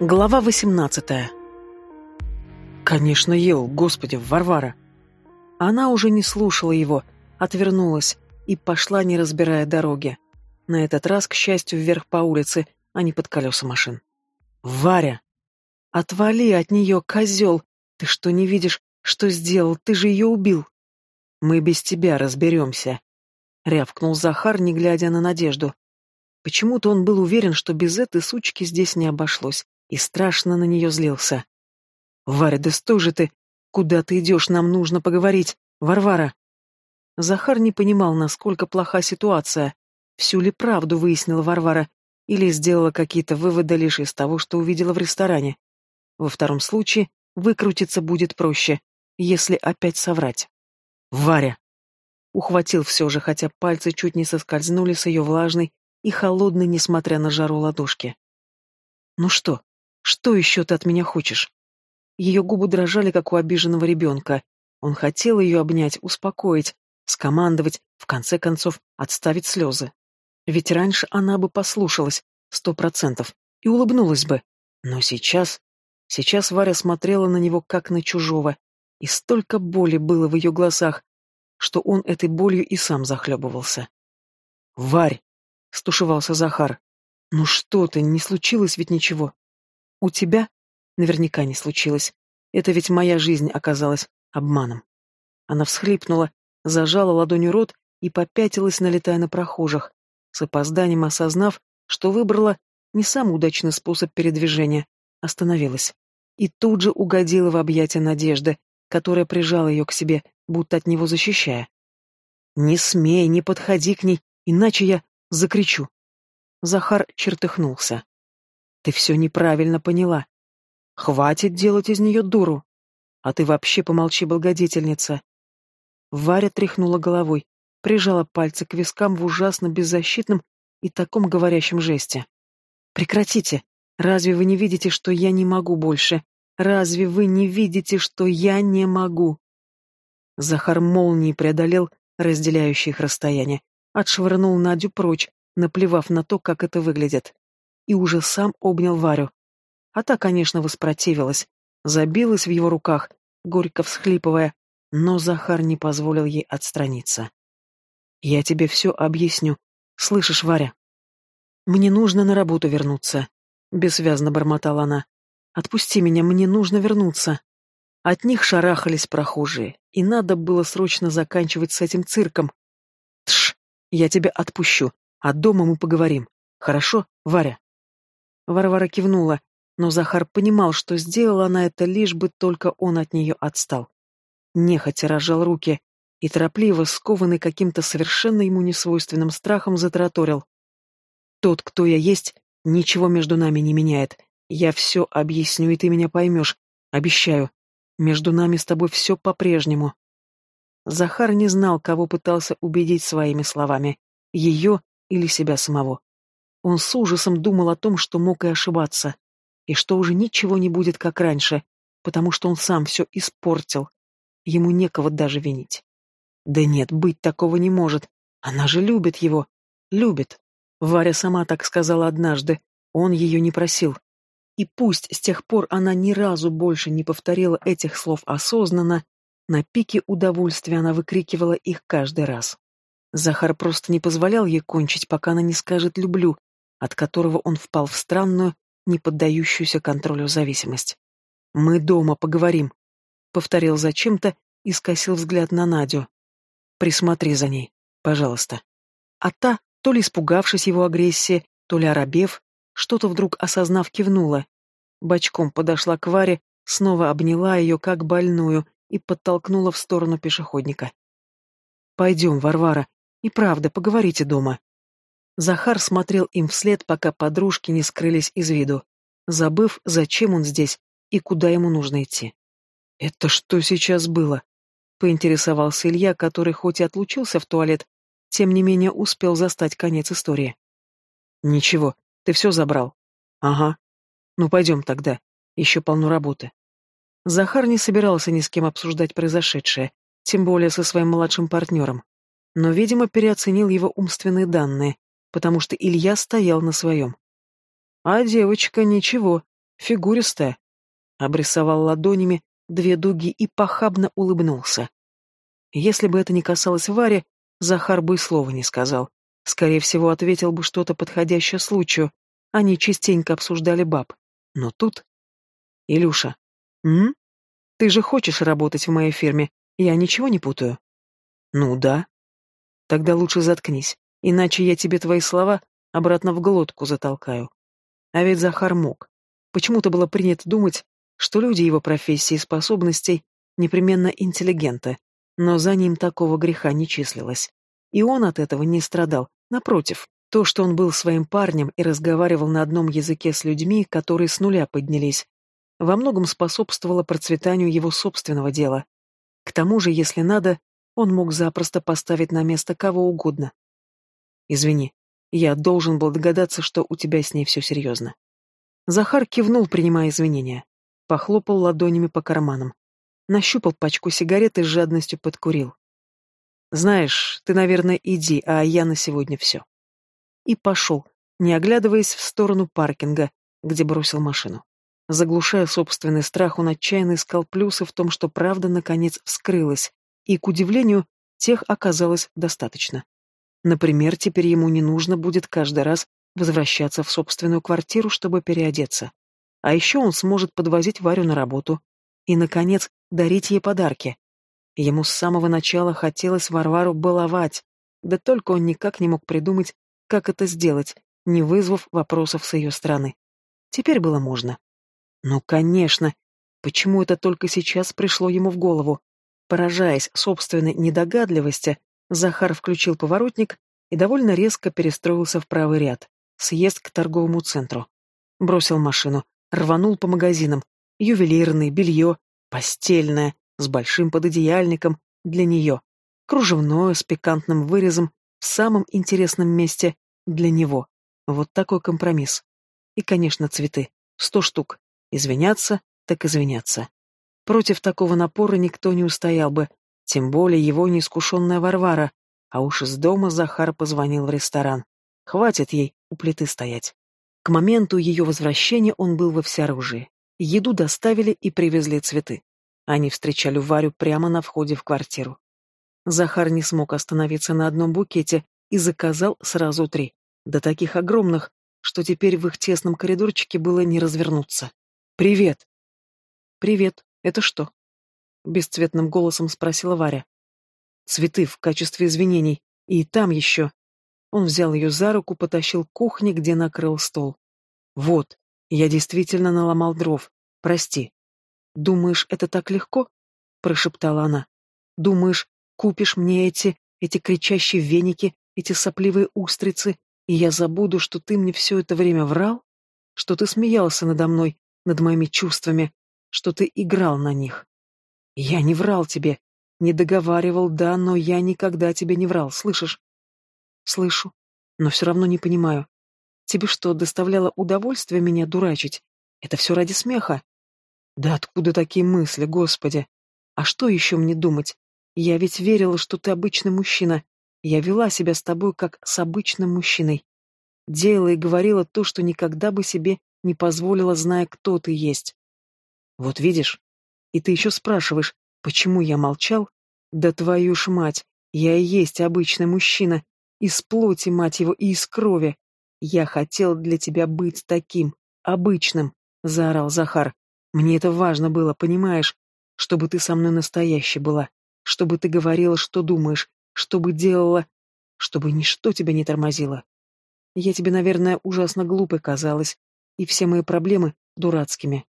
Глава 18 Конечно, ел, господи, Варвара. Она уже не слушала его, отвернулась и пошла, не разбирая дороги. На этот раз, к счастью, вверх по улице, а не под колеса машин. «Варя! Отвали от нее, козел! Ты что, не видишь, что сделал? Ты же ее убил!» «Мы без тебя разберемся», — рявкнул Захар, не глядя на Надежду. Почему-то он был уверен, что без этой сучки здесь не обошлось и страшно на нее злился. «Варя, да стой же ты! Куда ты идешь? Нам нужно поговорить! Варвара!» Захар не понимал, насколько плоха ситуация. Всю ли правду выяснила Варвара, или сделала какие-то выводы лишь из того, что увидела в ресторане. Во втором случае выкрутиться будет проще, если опять соврать. «Варя!» Ухватил все же, хотя пальцы чуть не соскользнули с ее влажной и холодной, несмотря на жару ладошки. «Ну что, что еще ты от меня хочешь? Ее губы дрожали, как у обиженного ребенка. Он хотел ее обнять, успокоить, скомандовать, в конце концов, отставить слезы. Ведь раньше она бы послушалась, сто процентов, и улыбнулась бы. Но сейчас... Сейчас Варя смотрела на него, как на чужого, и столько боли было в ее глазах, что он этой болью и сам захлебывался. «Варь!» — стушевался Захар. «Ну что ты, не случилось ведь ничего?» У тебя? Наверняка не случилось. Это ведь моя жизнь оказалась обманом. Она всхлипнула, зажала ладонью рот и попятилась, налетая на прохожих, с опозданием осознав, что выбрала не самый удачный способ передвижения, остановилась. И тут же угодила в объятия Надежды, которая прижала ее к себе, будто от него защищая. «Не смей, не подходи к ней, иначе я закричу». Захар чертыхнулся. Ты все неправильно поняла. Хватит делать из нее дуру. А ты вообще помолчи, благодетельница. Варя тряхнула головой, прижала пальцы к вискам в ужасно беззащитном и таком говорящем жесте. Прекратите. Разве вы не видите, что я не могу больше? Разве вы не видите, что я не могу? Захар молнией преодолел разделяющие их расстояние, отшвырнул Надю прочь, наплевав на то, как это выглядит и уже сам обнял Варю. А та, конечно, воспротивилась, забилась в его руках, горько всхлипывая, но Захар не позволил ей отстраниться. «Я тебе все объясню. Слышишь, Варя?» «Мне нужно на работу вернуться», — бессвязно бормотала она. «Отпусти меня, мне нужно вернуться». От них шарахались прохожие, и надо было срочно заканчивать с этим цирком. «Тш, я тебя отпущу, а дома мы поговорим. Хорошо, Варя?» Варвара кивнула, но Захар понимал, что сделала она это лишь бы только он от нее отстал. Нехотя разжал руки и торопливо, скованный каким-то совершенно ему несвойственным страхом, затраторил. «Тот, кто я есть, ничего между нами не меняет. Я все объясню, и ты меня поймешь. Обещаю. Между нами с тобой все по-прежнему». Захар не знал, кого пытался убедить своими словами, ее или себя самого. Он с ужасом думал о том, что мог и ошибаться, и что уже ничего не будет, как раньше, потому что он сам все испортил. Ему некого даже винить. Да нет, быть такого не может. Она же любит его. Любит. Варя сама так сказала однажды. Он ее не просил. И пусть с тех пор она ни разу больше не повторила этих слов осознанно, на пике удовольствия она выкрикивала их каждый раз. Захар просто не позволял ей кончить, пока она не скажет «люблю», от которого он впал в странную, не поддающуюся контролю зависимость. «Мы дома поговорим», — повторил зачем-то и скосил взгляд на Надю. «Присмотри за ней, пожалуйста». А та, то ли испугавшись его агрессии, то ли оробев, что-то вдруг осознав кивнула. Бочком подошла к Варе, снова обняла ее как больную и подтолкнула в сторону пешеходника. «Пойдем, Варвара, и правда, поговорите дома». Захар смотрел им вслед, пока подружки не скрылись из виду, забыв, зачем он здесь и куда ему нужно идти. «Это что сейчас было?» — поинтересовался Илья, который хоть и отлучился в туалет, тем не менее успел застать конец истории. «Ничего, ты все забрал?» «Ага. Ну, пойдем тогда. Еще полно работы». Захар не собирался ни с кем обсуждать произошедшее, тем более со своим младшим партнером. Но, видимо, переоценил его умственные данные, потому что Илья стоял на своем. А девочка ничего, Фигуристая. Обрисовал ладонями две дуги и похабно улыбнулся. Если бы это не касалось Вари, Захар бы и слова не сказал. Скорее всего, ответил бы что-то подходящее случаю. Они частенько обсуждали баб. Но тут... Илюша. М? Ты же хочешь работать в моей фирме? Я ничего не путаю. Ну да. Тогда лучше заткнись, иначе я тебе твои слова обратно в глотку затолкаю. А ведь Захар мог. Почему-то было принято думать, что люди его профессии и способностей непременно интеллигенты, но за ним такого греха не числилось. И он от этого не страдал, напротив. То, что он был своим парнем и разговаривал на одном языке с людьми, которые с нуля поднялись, во многом способствовало процветанию его собственного дела. К тому же, если надо, он мог запросто поставить на место кого угодно. «Извини, я должен был догадаться, что у тебя с ней все серьезно». Захар кивнул, принимая извинения. Похлопал ладонями по карманам. Нащупал пачку сигарет и с жадностью подкурил. «Знаешь, ты, наверное, иди, а я на сегодня все». И пошел, не оглядываясь в сторону паркинга, где бросил машину. Заглушая собственный страх, он отчаянно искал плюсы в том, что правда наконец вскрылась, и, к удивлению, тех оказалось достаточно. Например, теперь ему не нужно будет каждый раз возвращаться в собственную квартиру, чтобы переодеться. А еще он сможет подвозить Варю на работу и, наконец, дарить ей подарки. Ему с самого начала хотелось Варвару баловать, да только он никак не мог придумать, как это сделать, не вызвав вопросов с ее стороны. Теперь было можно. Ну, конечно. Почему это только сейчас пришло ему в голову? Поражаясь собственной недогадливости, Захар включил поворотник и довольно резко перестроился в правый ряд. Съезд к торговому центру. Бросил машину, рванул по магазинам. Ювелирный, белье, постельное, с большим пододеяльником для нее. Кружевное, с пикантным вырезом, в самом интересном месте для него. Вот такой компромисс. И, конечно, цветы. Сто штук. Извиняться, так извиняться. Против такого напора никто не устоял бы, тем более его неискушенная Варвара, а уж из дома Захар позвонил в ресторан. Хватит ей у плиты стоять. К моменту ее возвращения он был во всеоружии. Еду доставили и привезли цветы. Они встречали Варю прямо на входе в квартиру. Захар не смог остановиться на одном букете и заказал сразу три, до таких огромных, что теперь в их тесном коридорчике было не развернуться. «Привет!» «Привет. Это что?» Бесцветным голосом спросила Варя. «Цветы в качестве извинений. И там еще». Он взял ее за руку, потащил к кухне, где накрыл стол. «Вот, я действительно наломал дров. Прости». «Думаешь, это так легко?» — прошептала она. «Думаешь, купишь мне эти, эти кричащие веники, эти сопливые устрицы, и я забуду, что ты мне все это время врал? Что ты смеялся надо мной, над моими чувствами, что ты играл на них. Я не врал тебе, не договаривал, да, но я никогда тебе не врал, слышишь? Слышу, но все равно не понимаю. Тебе что, доставляло удовольствие меня дурачить? Это все ради смеха? Да откуда такие мысли, господи? А что еще мне думать? Я ведь верила, что ты обычный мужчина. Я вела себя с тобой как с обычным мужчиной. Делала и говорила то, что никогда бы себе не позволила, зная, кто ты есть. Вот видишь? И ты еще спрашиваешь, почему я молчал? Да твою ж мать, я и есть обычный мужчина. Из плоти, мать его, и из крови. Я хотел для тебя быть таким, обычным, заорал Захар. Мне это важно было, понимаешь? Чтобы ты со мной настоящей была. Чтобы ты говорила, что думаешь. Чтобы делала... Чтобы ничто тебя не тормозило. Я тебе, наверное, ужасно глупой казалась, и все мои проблемы дурацкими.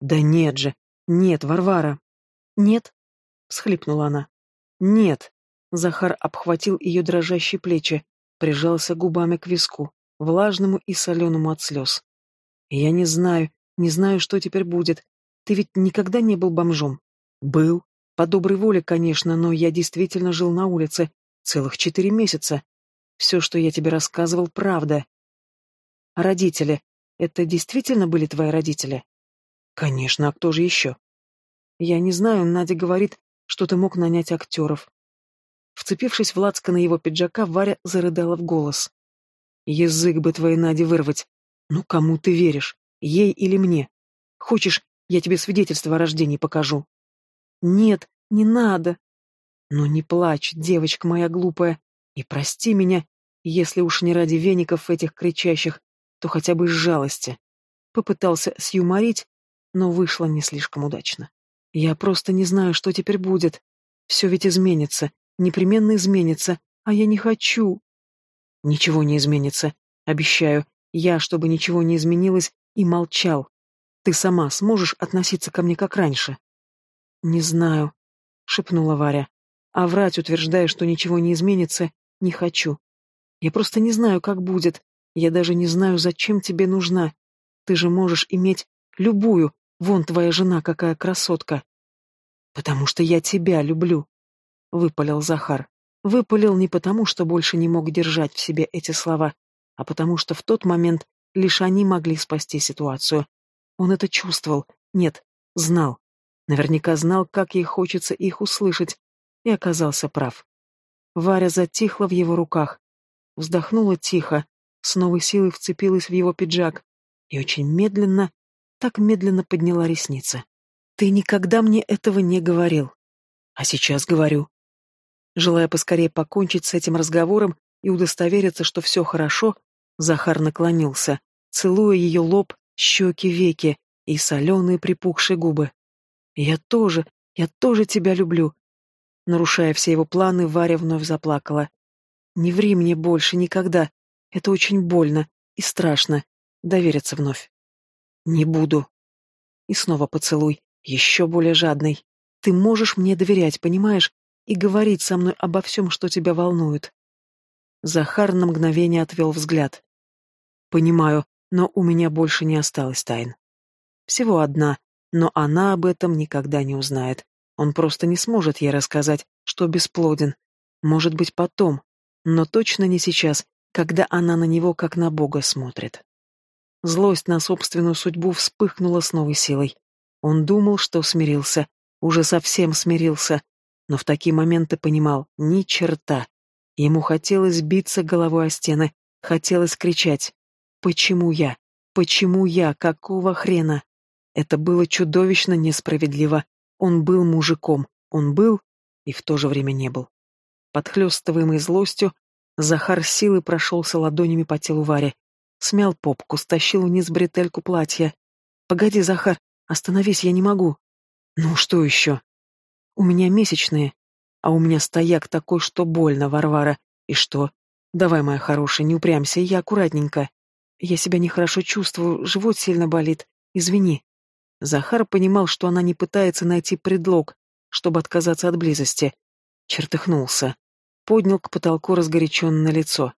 Да нет же, нет, Варвара. Нет, всхлипнула она. Нет. Захар обхватил ее дрожащие плечи, прижался губами к виску, влажному и соленому от слез. Я не знаю, не знаю, что теперь будет. Ты ведь никогда не был бомжом. Был. По доброй воле, конечно, но я действительно жил на улице целых четыре месяца. Все, что я тебе рассказывал, правда. Родители, это действительно были твои родители? Конечно, а кто же еще? Я не знаю, Надя говорит, что ты мог нанять актеров. Вцепившись в лацко на его пиджака, Варя зарыдала в голос. Язык бы твоей Наде вырвать. Ну, кому ты веришь? Ей или мне? Хочешь, я тебе свидетельство о рождении покажу?» «Нет, не надо!» «Ну не плачь, девочка моя глупая, и прости меня, если уж не ради веников этих кричащих, то хотя бы из жалости». Попытался сюморить, но вышло не слишком удачно. «Я просто не знаю, что теперь будет. Все ведь изменится, непременно изменится, а я не хочу». «Ничего не изменится, обещаю. Я, чтобы ничего не изменилось, и молчал. Ты сама сможешь относиться ко мне как раньше?» «Не знаю», — шепнула Варя. «А врать, утверждая, что ничего не изменится, не хочу. Я просто не знаю, как будет. Я даже не знаю, зачем тебе нужна. Ты же можешь иметь любую. Вон твоя жена какая красотка». «Потому что я тебя люблю», — выпалил Захар. Выпалил не потому, что больше не мог держать в себе эти слова, а потому что в тот момент лишь они могли спасти ситуацию. Он это чувствовал, нет, знал. Наверняка знал, как ей хочется их услышать, и оказался прав. Варя затихла в его руках, вздохнула тихо, с новой силой вцепилась в его пиджак и очень медленно, так медленно подняла ресницы. «Ты никогда мне этого не говорил. А сейчас говорю». Желая поскорее покончить с этим разговором и удостовериться, что все хорошо, Захар наклонился, целуя ее лоб, щеки, веки и соленые припухшие губы. «Я тоже, я тоже тебя люблю». Нарушая все его планы, Варя вновь заплакала. «Не ври мне больше никогда. Это очень больно и страшно. Довериться вновь». «Не буду». И снова поцелуй, еще более жадный. «Ты можешь мне доверять, понимаешь, и говорить со мной обо всем, что тебя волнует». Захар на мгновение отвел взгляд. «Понимаю, но у меня больше не осталось тайн. Всего одна, но она об этом никогда не узнает. Он просто не сможет ей рассказать, что бесплоден. Может быть, потом, но точно не сейчас, когда она на него как на Бога смотрит. Злость на собственную судьбу вспыхнула с новой силой. Он думал, что смирился, уже совсем смирился, но в такие моменты понимал — ни черта. Ему хотелось биться головой о стены, хотелось кричать «Почему я? Почему я? Какого хрена?» Это было чудовищно несправедливо. Он был мужиком, он был и в то же время не был. Подхлёстываемый злостью, Захар силой прошелся ладонями по телу Вари, смял попку, стащил вниз бретельку платья. «Погоди, Захар, остановись, я не могу». «Ну, что еще?» «У меня месячные, а у меня стояк такой, что больно, Варвара. И что? Давай, моя хорошая, не упрямься, я аккуратненько. Я себя нехорошо чувствую, живот сильно болит. Извини». Захар понимал, что она не пытается найти предлог, чтобы отказаться от близости. Чертыхнулся. Поднял к потолку разгоряченное лицо.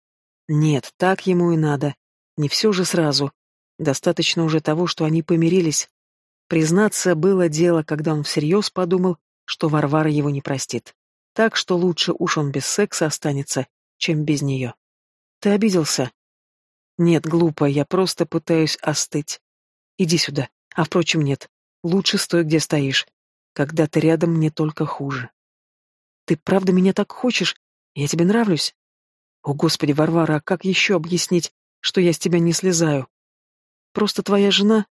Нет, так ему и надо. Не все же сразу. Достаточно уже того, что они помирились. Признаться, было дело, когда он всерьез подумал, что Варвара его не простит. Так что лучше уж он без секса останется, чем без нее. Ты обиделся? Нет, глупо, я просто пытаюсь остыть. Иди сюда. А впрочем, нет. Лучше стой, где стоишь. Когда ты рядом, мне только хуже. Ты правда меня так хочешь? Я тебе нравлюсь? О, Господи, Варвара, а как еще объяснить, что я с тебя не слезаю? Просто твоя жена?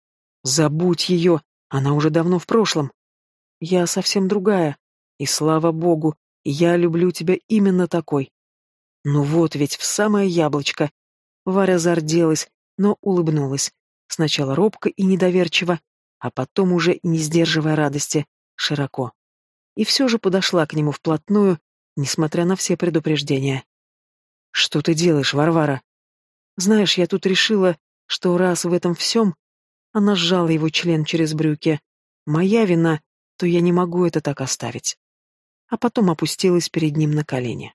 Забудь ее, она уже давно в прошлом. Я совсем другая. И слава богу, я люблю тебя именно такой. Ну вот ведь в самое яблочко. Варя зарделась, но улыбнулась. Сначала робко и недоверчиво, а потом уже, не сдерживая радости, широко. И все же подошла к нему вплотную, несмотря на все предупреждения. «Что ты делаешь, Варвара?» «Знаешь, я тут решила, что раз в этом всем...» Она сжала его член через брюки. «Моя вина, то я не могу это так оставить». А потом опустилась перед ним на колени.